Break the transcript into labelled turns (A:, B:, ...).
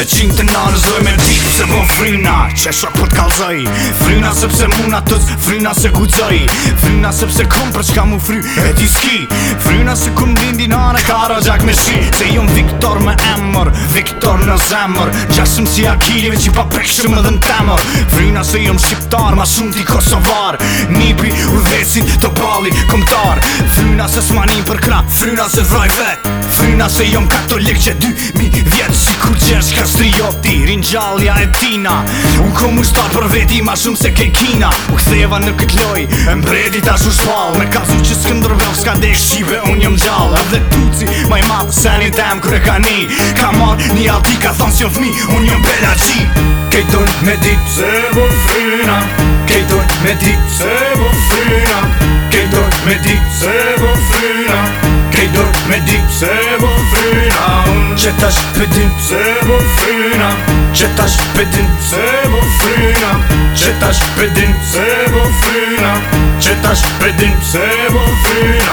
A: Dhe qing të nanë zdoj me dik se bon frina Qe shok për po t'kallzoj Frina sepse muna tëc Frina se guzoj Frina sepse kom për qka mu fry E ti ski Frina se kun bindi nana Kara gjak me shi Se jom Viktor me emër Viktor në zemër Gjasëm si Akilje që i pa prekshëm edhe në temër Frina se jom shqiptar Ma shumë ti Kosovar policin të balin Komtar Fryna se s'manin për kna Fryna se vraj vet Fryna se jom katolik që dy mi vjetë Si kur gjesh ka Rin gjallja e tina Unë kom u star për veti ma shumë se ke kina U ktheva në kët loj E mbredi ta shu shpal Me kazu që s'këndërbrov s'ka dek shqive Unë jom gjall Edhe tuci ma i matë se një dem kër e ka ni Ka marë një alti ka thonë si jom fmi Unë jom bela qi Kejton me dit se bo fryna Kejton
B: me dit se bo fryna se vo fyna Kej dorë me dip se vo fyna Që tash pëtim se vo fyna Që tash pëtim se vo fyna Që tash pëtim se vo fyna Që tash pëtim se vo fyna